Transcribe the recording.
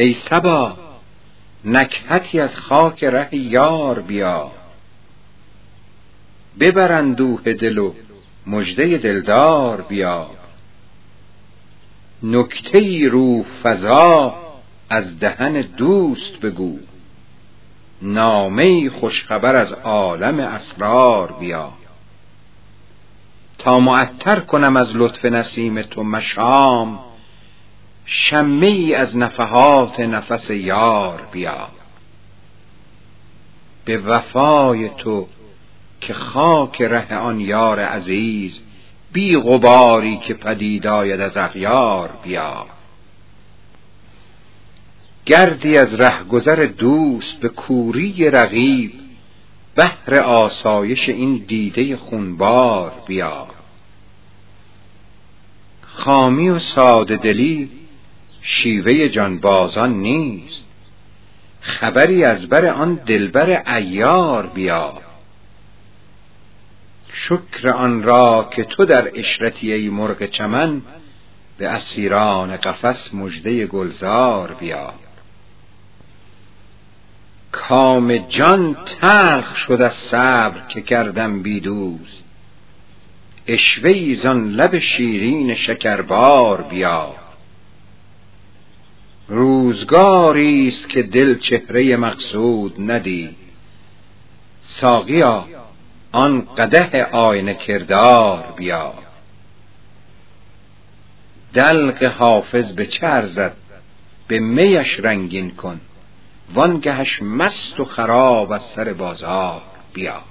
ای سبا نکهتی از خاک ره یار بیا. ببر اندوه دل و مژده دلدار بیا. نکته روح فضا از دهن دوست بگو. نامه خوشخبر از عالم اسرار بیا. تا معطر کنم از لطف نسیم تو مشام شمه از نفحات نفس یار بیا. به وفای تو که خاک ره آن یار عزیز بی غباری که پدید آید از اغیار بیا. گردی از رهگذر دوست به کوری رقیب بهر آسایش این دیده خونبار بیا. خامی و ساده دلی شیوه جانبازان نیست. خبری از بر آن دلبر ایار بیا شکر آن را که تو در اشرتی ای مرغ چمن به اسیران قفس مژده گلزار بیا کام جان تلخ شد از صبر که کردم بی دوست. اشوه زان لب شیرین شکربار بیا روزگاری است که دل چهره مقصود ندید. ساقیا آن قده آینه کردار بیا دلق حافظ به چه ارزد؟ به میش رنگین کن. وانگهش مست و خراب از سر بازار بیا